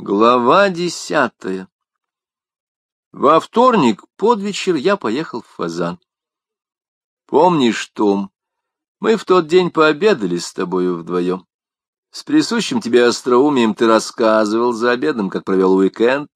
Глава десятая Во вторник под вечер я поехал в Фазан. Помнишь, Том, мы в тот день пообедали с тобою вдвоем. С присущим тебе остроумием ты рассказывал за обедом, как провел уикенд,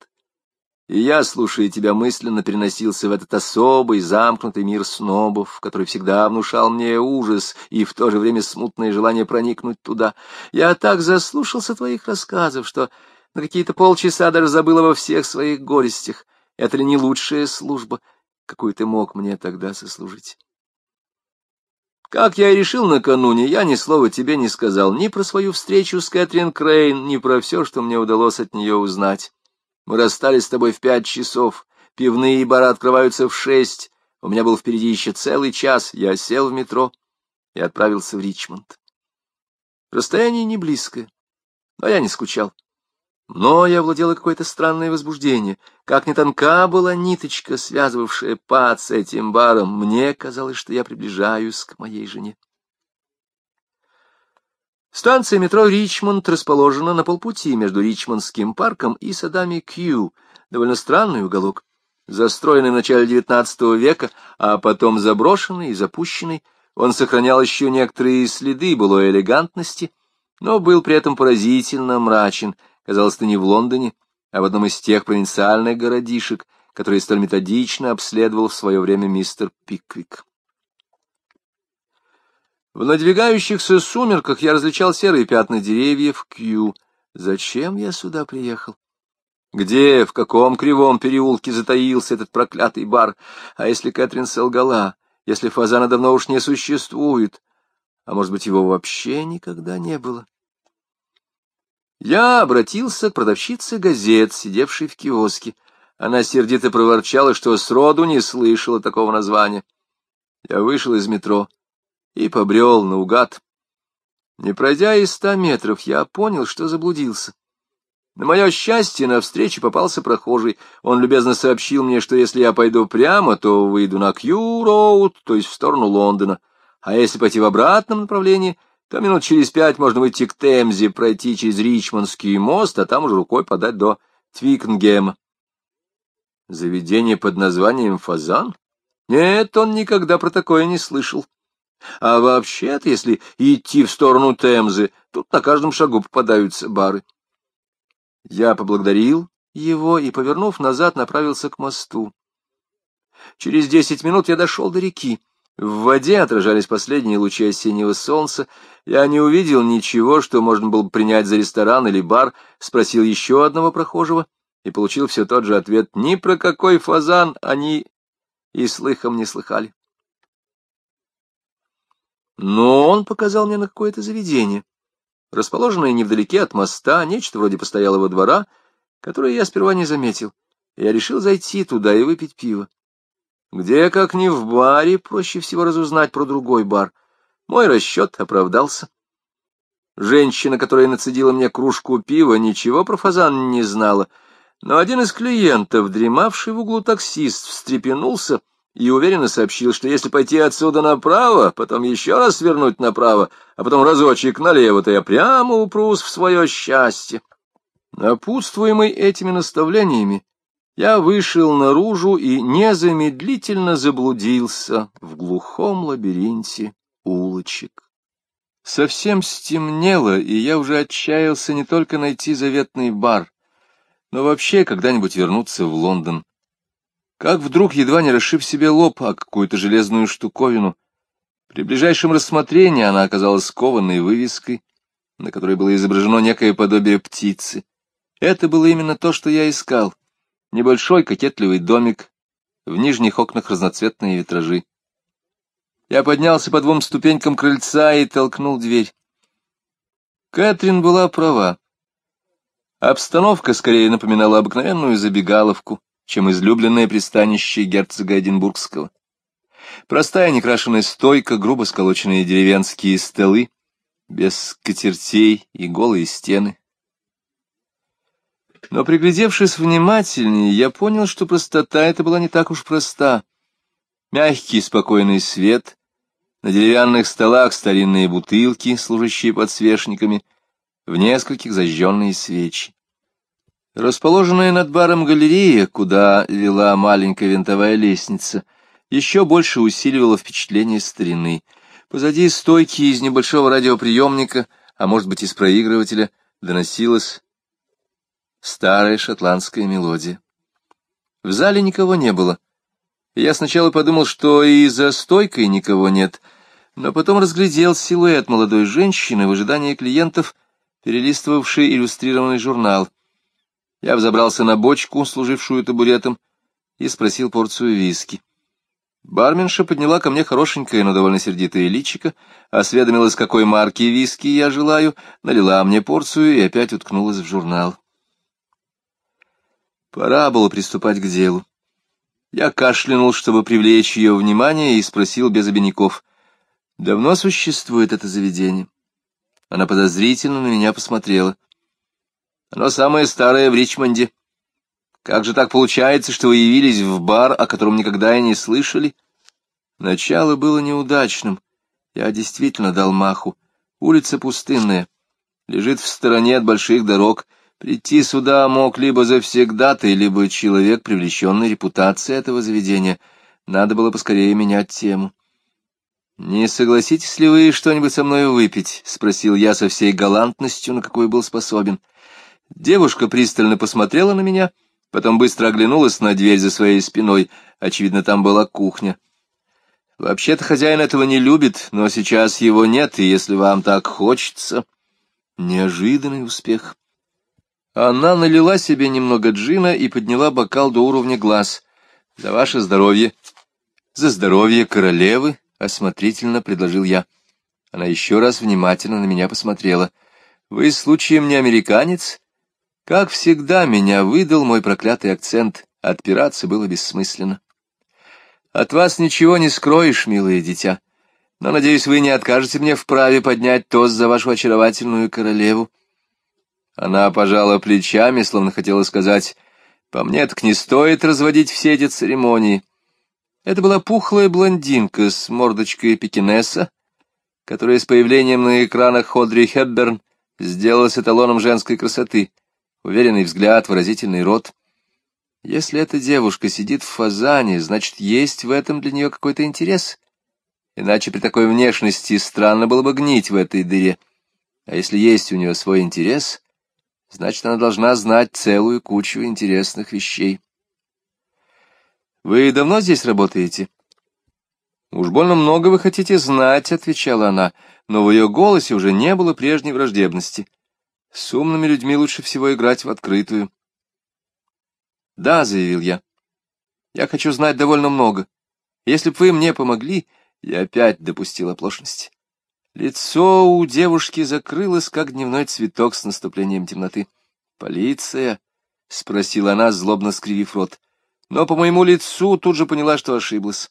и я, слушая тебя, мысленно переносился в этот особый замкнутый мир снобов, который всегда внушал мне ужас и в то же время смутное желание проникнуть туда. Я так заслушался твоих рассказов, что на какие-то полчаса даже забыл обо всех своих горестях. Это ли не лучшая служба, какую ты мог мне тогда сослужить? Как я и решил накануне, я ни слова тебе не сказал ни про свою встречу с Кэтрин Крейн, ни про все, что мне удалось от нее узнать. Мы расстались с тобой в пять часов, пивные бары открываются в шесть, у меня был впереди еще целый час, я сел в метро и отправился в Ричмонд. Расстояние не близкое, но я не скучал. Но я владела какое-то странное возбуждение. Как не тонка была ниточка, связывавшая пад с этим баром, мне казалось, что я приближаюсь к моей жене. Станция метро Ричмонд расположена на полпути между Ричмондским парком и садами Кью. Довольно странный уголок, застроенный в начале XIX века, а потом заброшенный и запущенный. Он сохранял еще некоторые следы былой элегантности, но был при этом поразительно мрачен — Казалось, ты не в Лондоне, а в одном из тех провинциальных городишек, которые столь методично обследовал в свое время мистер Пиквик. В надвигающихся сумерках я различал серые пятна деревьев Кью. Зачем я сюда приехал? Где, в каком кривом переулке затаился этот проклятый бар? А если Кэтрин солгала, если фазана давно уж не существует? А может быть, его вообще никогда не было? Я обратился к продавщице газет, сидевшей в киоске. Она сердито проворчала, что сроду не слышала такого названия. Я вышел из метро и побрел наугад. Не пройдя и ста метров, я понял, что заблудился. На мое счастье, навстречу попался прохожий. Он любезно сообщил мне, что если я пойду прямо, то выйду на Кью-Роуд, то есть в сторону Лондона. А если пойти в обратном направлении — то минут через пять можно выйти к Темзе, пройти через Ричмондский мост, а там уже рукой подать до Твикнгема. Заведение под названием «Фазан»? Нет, он никогда про такое не слышал. А вообще-то, если идти в сторону Темзы, тут на каждом шагу попадаются бары. Я поблагодарил его и, повернув назад, направился к мосту. Через десять минут я дошел до реки. В воде отражались последние лучи осеннего солнца. Я не увидел ничего, что можно было бы принять за ресторан или бар, спросил еще одного прохожего и получил все тот же ответ. Ни про какой фазан они и слыхом не слыхали. Но он показал мне на какое-то заведение, расположенное невдалеке от моста, нечто вроде постоялого двора, которое я сперва не заметил. Я решил зайти туда и выпить пиво. Где, как ни в баре, проще всего разузнать про другой бар. Мой расчет оправдался. Женщина, которая нацедила мне кружку пива, ничего про фазан не знала, но один из клиентов, дремавший в углу таксист, встрепенулся и уверенно сообщил, что если пойти отсюда направо, потом еще раз свернуть направо, а потом разочек налево, то я прямо упрусь в свое счастье. Напутствуемый этими наставлениями, я вышел наружу и незамедлительно заблудился в глухом лабиринте улочек. Совсем стемнело, и я уже отчаялся не только найти заветный бар, но вообще когда-нибудь вернуться в Лондон. Как вдруг, едва не расшиб себе лоб о какую-то железную штуковину, при ближайшем рассмотрении она оказалась кованой вывеской, на которой было изображено некое подобие птицы. Это было именно то, что я искал — Небольшой кокетливый домик, в нижних окнах разноцветные витражи. Я поднялся по двум ступенькам крыльца и толкнул дверь. Кэтрин была права. Обстановка скорее напоминала обыкновенную забегаловку, чем излюбленное пристанище герцога Эдинбургского. Простая некрашенная стойка, грубо сколоченные деревенские столы, без скатертей и голые стены, но, приглядевшись внимательнее, я понял, что простота эта была не так уж проста. Мягкий спокойный свет, на деревянных столах старинные бутылки, служащие подсвечниками, в нескольких зажженные свечи. Расположенная над баром галерея, куда вела маленькая винтовая лестница, еще больше усиливала впечатление старины. Позади стойки из небольшого радиоприемника, а может быть из проигрывателя, доносилась старая шотландская мелодия. В зале никого не было. Я сначала подумал, что и за стойкой никого нет, но потом разглядел силуэт молодой женщины в ожидании клиентов, перелистывавшей иллюстрированный журнал — я взобрался на бочку, служившую табуретом, и спросил порцию виски. Барменша подняла ко мне хорошенькое, но довольно сердитое личико, осведомилась, какой марки виски я желаю, налила мне порцию и опять уткнулась в журнал. Пора было приступать к делу. Я кашлянул, чтобы привлечь ее внимание, и спросил без обиняков. «Давно существует это заведение?» Она подозрительно на меня посмотрела. Оно самое старое в Ричмонде. Как же так получается, что вы явились в бар, о котором никогда и не слышали? Начало было неудачным. Я действительно дал маху. Улица пустынная, лежит в стороне от больших дорог. Прийти сюда мог либо завсегдатый, либо человек, привлеченный репутацией этого заведения. Надо было поскорее менять тему. «Не согласитесь ли вы что-нибудь со мной выпить?» — спросил я со всей галантностью, на какой был способен. Девушка пристально посмотрела на меня, потом быстро оглянулась на дверь за своей спиной. Очевидно, там была кухня. Вообще-то хозяин этого не любит, но сейчас его нет, и если вам так хочется... Неожиданный успех. Она налила себе немного джина и подняла бокал до уровня глаз. «За ваше здоровье!» «За здоровье королевы!» — осмотрительно предложил я. Она еще раз внимательно на меня посмотрела. «Вы случаем не американец?» Как всегда, меня выдал мой проклятый акцент. Отпираться было бессмысленно. От вас ничего не скроешь, милое дитя. Но, надеюсь, вы не откажете мне в праве поднять тост за вашу очаровательную королеву. Она пожала плечами, словно хотела сказать, «По мне так не стоит разводить все эти церемонии». Это была пухлая блондинка с мордочкой пекинеса, которая с появлением на экранах Ходри Хепберн сделалась эталоном женской красоты уверенный взгляд, выразительный рот. Если эта девушка сидит в фазане, значит, есть в этом для нее какой-то интерес. Иначе при такой внешности странно было бы гнить в этой дыре. А если есть у нее свой интерес, значит, она должна знать целую кучу интересных вещей. «Вы давно здесь работаете?» «Уж больно много вы хотите знать», — отвечала она, но в ее голосе уже не было прежней враждебности. С умными людьми лучше всего играть в открытую. Да, заявил я. Я хочу знать довольно много. Если бы вы мне помогли, я опять допустил оплошность. Лицо у девушки закрылось, как дневной цветок с наступлением темноты. «Полиция?» — спросила она, злобно скривив рот. Но по моему лицу тут же поняла, что ошиблась.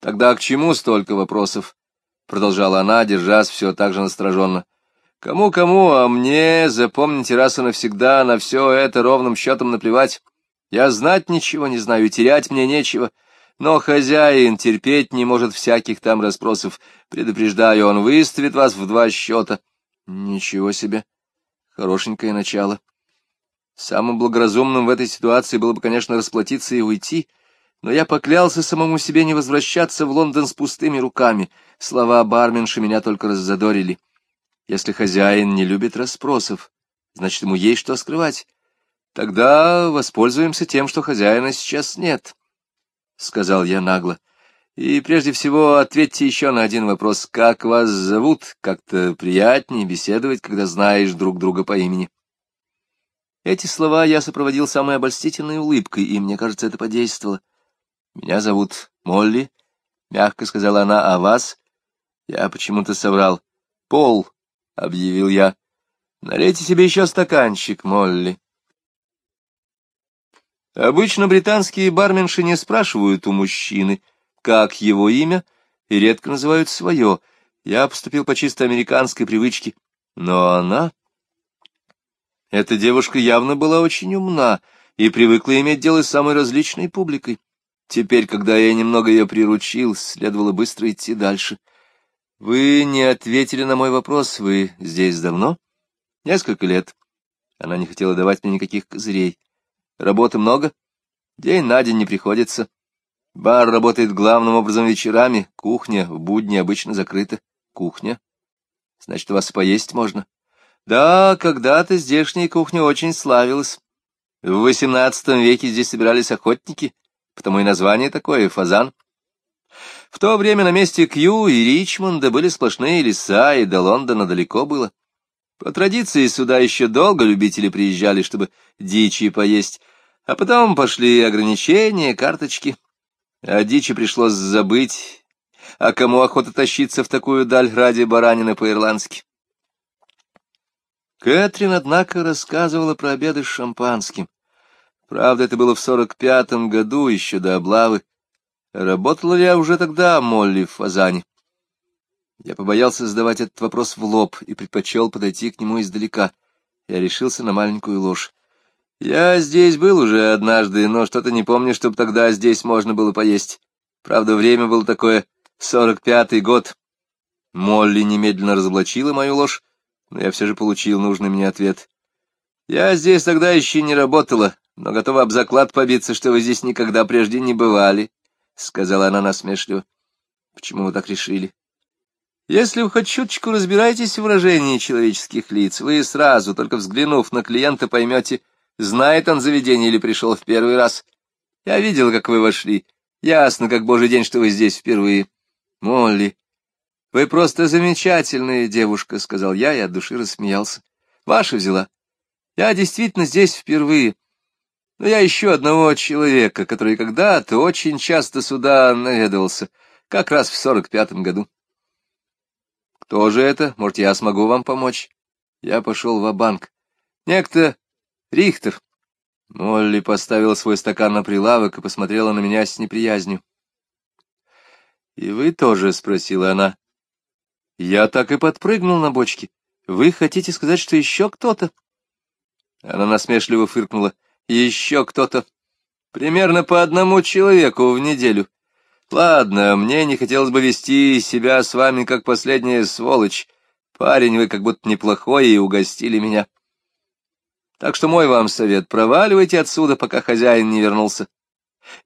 «Тогда к чему столько вопросов?» — продолжала она, держась все так же настороженно. Кому-кому, а мне, запомните раз и навсегда, на все это ровным счетом наплевать. Я знать ничего не знаю, терять мне нечего. Но хозяин терпеть не может всяких там расспросов. Предупреждаю, он выставит вас в два счета. Ничего себе. Хорошенькое начало. Самым благоразумным в этой ситуации было бы, конечно, расплатиться и уйти, но я поклялся самому себе не возвращаться в Лондон с пустыми руками. Слова барменши меня только раззадорили. Если хозяин не любит расспросов, значит, ему есть что скрывать. Тогда воспользуемся тем, что хозяина сейчас нет, — сказал я нагло. И прежде всего ответьте еще на один вопрос. Как вас зовут? Как-то приятнее беседовать, когда знаешь друг друга по имени. Эти слова я сопроводил самой обольстительной улыбкой, и мне кажется, это подействовало. Меня зовут Молли, — мягко сказала она, — а вас? Я почему-то соврал. Пол, — объявил я. — Налейте себе еще стаканчик, Молли. Обычно британские барменши не спрашивают у мужчины, как его имя, и редко называют свое. Я поступил по чисто американской привычке. Но она... Эта девушка явно была очень умна и привыкла иметь дело с самой различной публикой. Теперь, когда я немного ее приручил, следовало быстро идти дальше. Вы не ответили на мой вопрос. Вы здесь давно? Несколько лет. Она не хотела давать мне никаких козырей. Работы много? День на день не приходится. Бар работает главным образом вечерами, кухня в будни обычно закрыта. Кухня? Значит, у вас поесть можно? Да, когда-то здешняя кухня очень славилась. В XVIII веке здесь собирались охотники, потому и название такое — фазан. В то время на месте Кью и Ричмонда были сплошные леса, и до Лондона далеко было. По традиции сюда еще долго любители приезжали, чтобы дичи поесть, а потом пошли ограничения, карточки. А дичи пришлось забыть, а кому охота тащиться в такую даль ради баранины по-ирландски? Кэтрин, однако, рассказывала про обеды с шампанским. Правда, это было в сорок пятом году, еще до облавы. Работала ли я уже тогда Молли в Фазане? Я побоялся задавать этот вопрос в лоб и предпочел подойти к нему издалека. Я решился на маленькую ложь. Я здесь был уже однажды, но что-то не помню, чтобы тогда здесь можно было поесть. Правда, время было такое, сорок пятый год. Молли немедленно разоблачила мою ложь, но я все же получил нужный мне ответ. Я здесь тогда еще не работала, но готова об заклад побиться, что вы здесь никогда прежде не бывали, — сказала она насмешливо. — Почему вы так решили? Если вы хоть чуточку разбираетесь в выражении человеческих лиц, вы сразу, только взглянув на клиента, поймете, знает он заведение или пришел в первый раз. Я видел, как вы вошли. Ясно, как божий день, что вы здесь впервые. Молли, вы просто замечательная девушка, — сказал я и от души рассмеялся. Ваша взяла. Я действительно здесь впервые. Но я ищу одного человека, который когда-то очень часто сюда наведывался, как раз в сорок пятом году. Кто же это? Может, я смогу вам помочь? Я пошел в банк Некто Рихтер. Молли поставила свой стакан на прилавок и посмотрела на меня с неприязнью. — И вы тоже? — спросила она. Я так и подпрыгнул на бочке. Вы хотите сказать, что еще кто-то? Она насмешливо фыркнула. Еще кто-то. Примерно по одному человеку в неделю. Ладно, мне не хотелось бы вести себя с вами как последняя сволочь. Парень, вы как будто неплохой и угостили меня. Так что мой вам совет — проваливайте отсюда, пока хозяин не вернулся.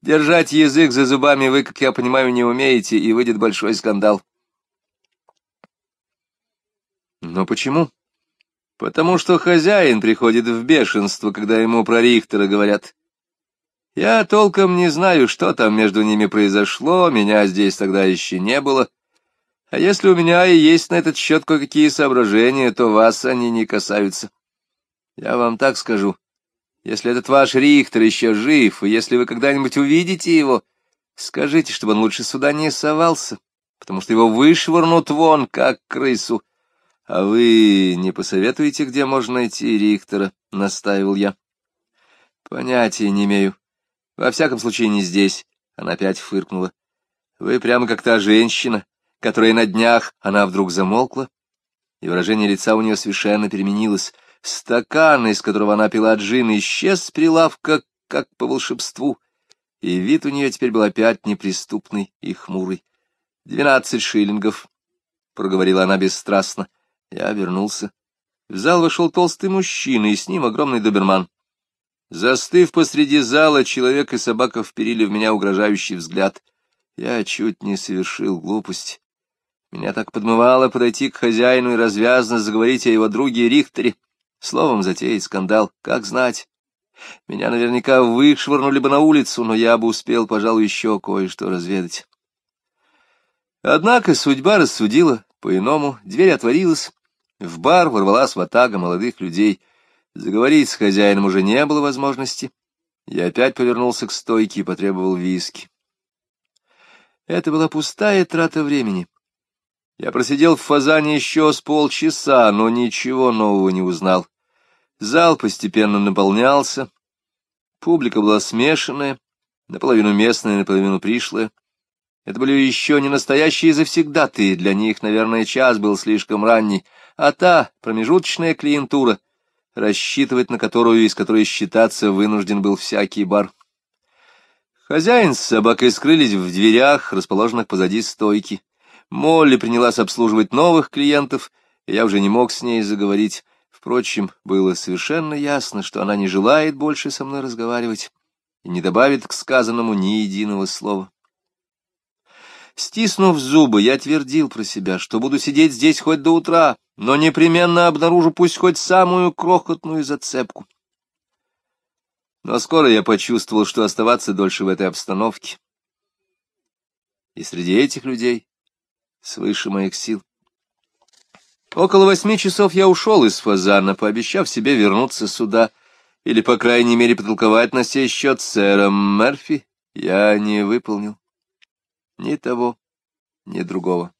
Держать язык за зубами вы, как я понимаю, не умеете, и выйдет большой скандал. Но почему? Потому что хозяин приходит в бешенство, когда ему про Рихтера говорят. Я толком не знаю, что там между ними произошло, меня здесь тогда еще не было. А если у меня и есть на этот счет кое-какие соображения, то вас они не касаются. Я вам так скажу. Если этот ваш Рихтер еще жив, и если вы когда-нибудь увидите его, скажите, чтобы он лучше сюда не совался, потому что его вышвырнут вон, как крысу. — А вы не посоветуете, где можно найти Рихтера? — настаивал я. — Понятия не имею. Во всяком случае, не здесь. Она опять фыркнула. — Вы прямо как та женщина, которая на днях... Она вдруг замолкла, и выражение лица у нее совершенно переменилось. Стакан, из которого она пила джин, исчез с прилавка, как по волшебству, и вид у нее теперь был опять неприступный и хмурый. — Двенадцать шиллингов, — проговорила она бесстрастно. Я обернулся. В зал вошел толстый мужчина, и с ним огромный доберман. Застыв посреди зала, человек и собака вперили в меня угрожающий взгляд. Я чуть не совершил глупость. Меня так подмывало подойти к хозяину и развязно заговорить о его друге Рихтере. Словом, затеять скандал, как знать. Меня наверняка вышвырнули бы на улицу, но я бы успел, пожалуй, еще кое-что разведать. Однако судьба рассудила по-иному, дверь отворилась, в бар ворвалась ватага молодых людей. Заговорить с хозяином уже не было возможности. Я опять повернулся к стойке и потребовал виски. Это была пустая трата времени. Я просидел в фазане еще с полчаса, но ничего нового не узнал. Зал постепенно наполнялся. Публика была смешанная, наполовину местная, наполовину пришлая. Это были еще не настоящие завсегдатые, для них, наверное, час был слишком ранний, а та промежуточная клиентура, рассчитывать на которую, из которой считаться вынужден был всякий бар. Хозяин с собакой скрылись в дверях, расположенных позади стойки. Молли принялась обслуживать новых клиентов, и я уже не мог с ней заговорить. Впрочем, было совершенно ясно, что она не желает больше со мной разговаривать и не добавит к сказанному ни единого слова. Стиснув зубы, я твердил про себя, что буду сидеть здесь хоть до утра, но непременно обнаружу пусть хоть самую крохотную зацепку. Но скоро я почувствовал, что оставаться дольше в этой обстановке. И среди этих людей свыше моих сил. Около восьми часов я ушел из Фазана, пообещав себе вернуться сюда, или, по крайней мере, потолковать на сей счет сэром Мерфи. Я не выполнил ни того, ни другого.